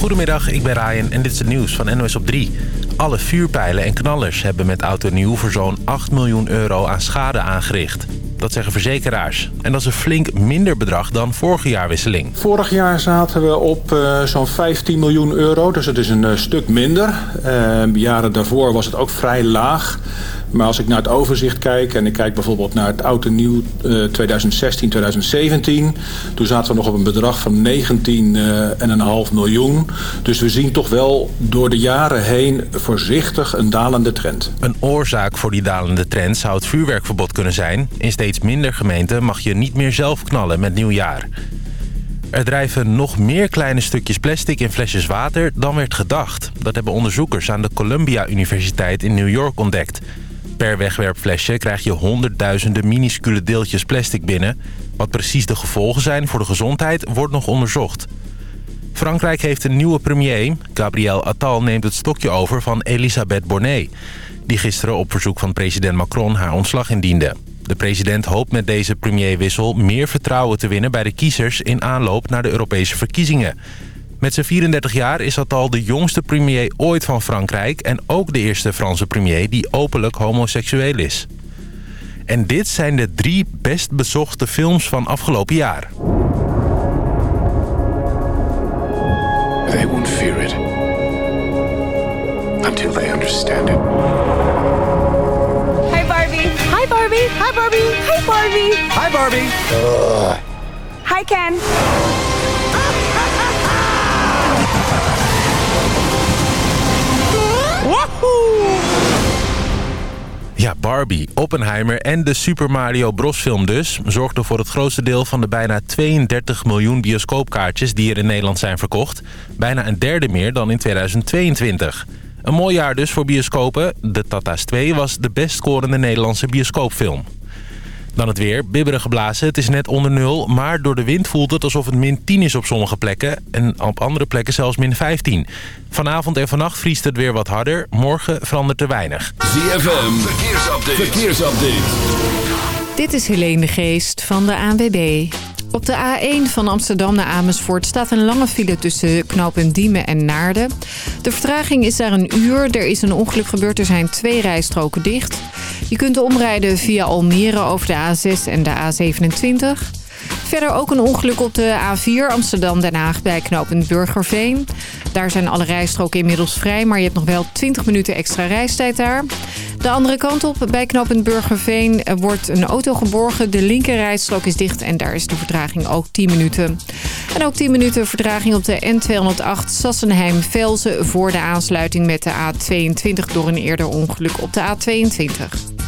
Goedemiddag, ik ben Ryan en dit is het nieuws van NOS op 3. Alle vuurpijlen en knallers hebben met Auto Nieuw voor zo'n 8 miljoen euro aan schade aangericht. Dat zeggen verzekeraars. En dat is een flink minder bedrag dan vorige jaarwisseling. Vorig jaar zaten we op uh, zo'n 15 miljoen euro, dus het is een uh, stuk minder. Uh, jaren daarvoor was het ook vrij laag. Maar als ik naar het overzicht kijk en ik kijk bijvoorbeeld naar het oude nieuw 2016, 2017. Toen zaten we nog op een bedrag van 19,5 miljoen. Dus we zien toch wel door de jaren heen voorzichtig een dalende trend. Een oorzaak voor die dalende trend zou het vuurwerkverbod kunnen zijn. In steeds minder gemeenten mag je niet meer zelf knallen met nieuwjaar. Er drijven nog meer kleine stukjes plastic in flesjes water dan werd gedacht. Dat hebben onderzoekers aan de Columbia Universiteit in New York ontdekt. Per wegwerpflesje krijg je honderdduizenden minuscule deeltjes plastic binnen. Wat precies de gevolgen zijn voor de gezondheid wordt nog onderzocht. Frankrijk heeft een nieuwe premier. Gabriel Attal neemt het stokje over van Elisabeth Bornet... die gisteren op verzoek van president Macron haar ontslag indiende. De president hoopt met deze premierwissel meer vertrouwen te winnen bij de kiezers... in aanloop naar de Europese verkiezingen... Met zijn 34 jaar is dat al de jongste premier ooit van Frankrijk... en ook de eerste Franse premier die openlijk homoseksueel is. En dit zijn de drie best bezochte films van afgelopen jaar. They won't fear it. Until they understand it. Hi Barbie. Hi Barbie. Hi Barbie. Hi Barbie. Hi Barbie. Hi Ken. Ja, Barbie, Oppenheimer en de Super Mario Bros film dus... zorgden voor het grootste deel van de bijna 32 miljoen bioscoopkaartjes... die er in Nederland zijn verkocht. Bijna een derde meer dan in 2022. Een mooi jaar dus voor bioscopen. De Tata's 2 was de best scorende Nederlandse bioscoopfilm. Dan het weer, bibberig geblazen. Het is net onder nul, maar door de wind voelt het alsof het min 10 is op sommige plekken. En op andere plekken zelfs min 15. Vanavond en vannacht vriest het weer wat harder. Morgen verandert er weinig. ZFM, verkeersupdate. verkeersupdate. Dit is Helene de Geest van de ANWB. Op de A1 van Amsterdam naar Amersfoort staat een lange file tussen knooppunt Diemen en Naarden. De vertraging is daar een uur. Er is een ongeluk gebeurd. Er zijn twee rijstroken dicht. Je kunt omrijden via Almere over de A6 en de A27. Verder ook een ongeluk op de A4 Amsterdam-Den Haag bij knooppunt Burgerveen. Daar zijn alle rijstroken inmiddels vrij, maar je hebt nog wel 20 minuten extra reistijd daar. De andere kant op, bij knooppunt Burgerveen, wordt een auto geborgen. De linker rijstrook is dicht en daar is de vertraging ook 10 minuten. En ook 10 minuten vertraging op de N208 Sassenheim-Velzen... voor de aansluiting met de A22 door een eerder ongeluk op de A22.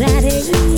Rosary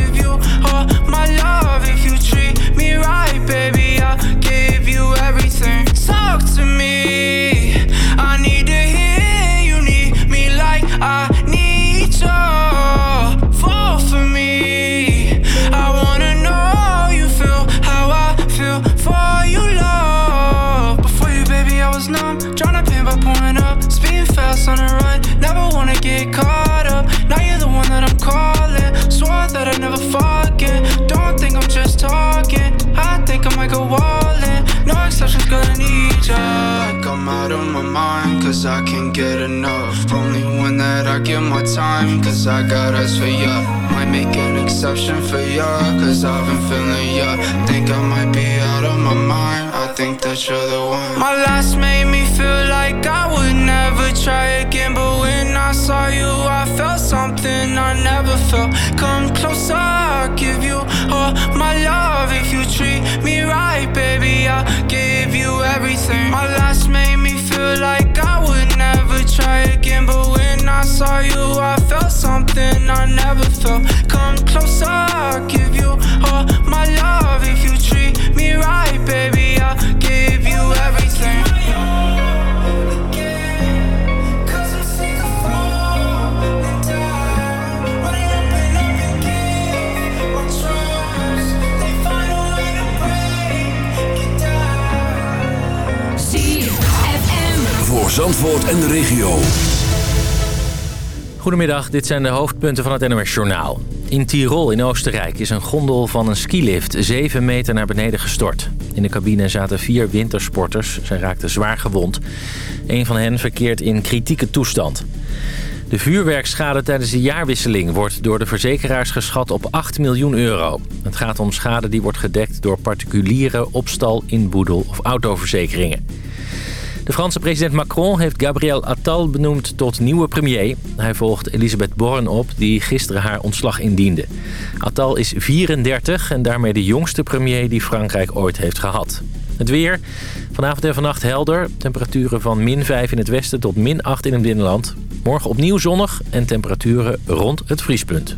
Like I'm out of my mind, cause I can't get enough. Only one that I give my time, cause I got us for ya. Might make an exception for ya, cause I've been feeling ya. Think I might be out of my mind, think that you're the one. My last made me feel like I would never try again, but when I saw you, I felt something I never felt. Come closer, I'll give you all my love. If you treat me right, baby, I'll give you everything. My last made me feel like I would never try again, but when I saw you, I felt something I never felt. Come closer, I'll give you all my love. If you treat me right, baby, I'll give you everything. Voor Zandvoort en de regio. Goedemiddag, dit zijn de hoofdpunten van het NOS Journaal. In Tirol in Oostenrijk is een gondel van een skilift 7 meter naar beneden gestort. In de cabine zaten vier wintersporters. Zij raakten zwaar gewond. Een van hen verkeert in kritieke toestand. De vuurwerkschade tijdens de jaarwisseling wordt door de verzekeraars geschat op 8 miljoen euro. Het gaat om schade die wordt gedekt door particuliere opstal, inboedel of autoverzekeringen. De Franse president Macron heeft Gabriel Attal benoemd tot nieuwe premier. Hij volgt Elisabeth Borne op, die gisteren haar ontslag indiende. Attal is 34 en daarmee de jongste premier die Frankrijk ooit heeft gehad. Het weer. Vanavond en vannacht helder. Temperaturen van min 5 in het westen tot min 8 in het binnenland. Morgen opnieuw zonnig en temperaturen rond het vriespunt.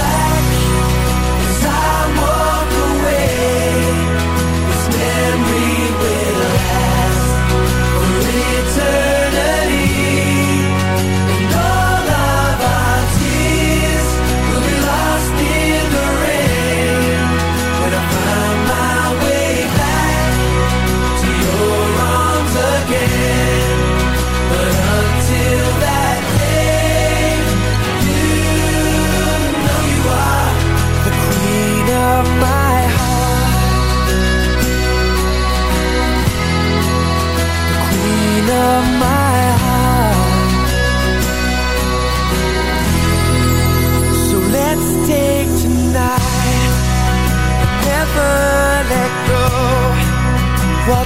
never let go. While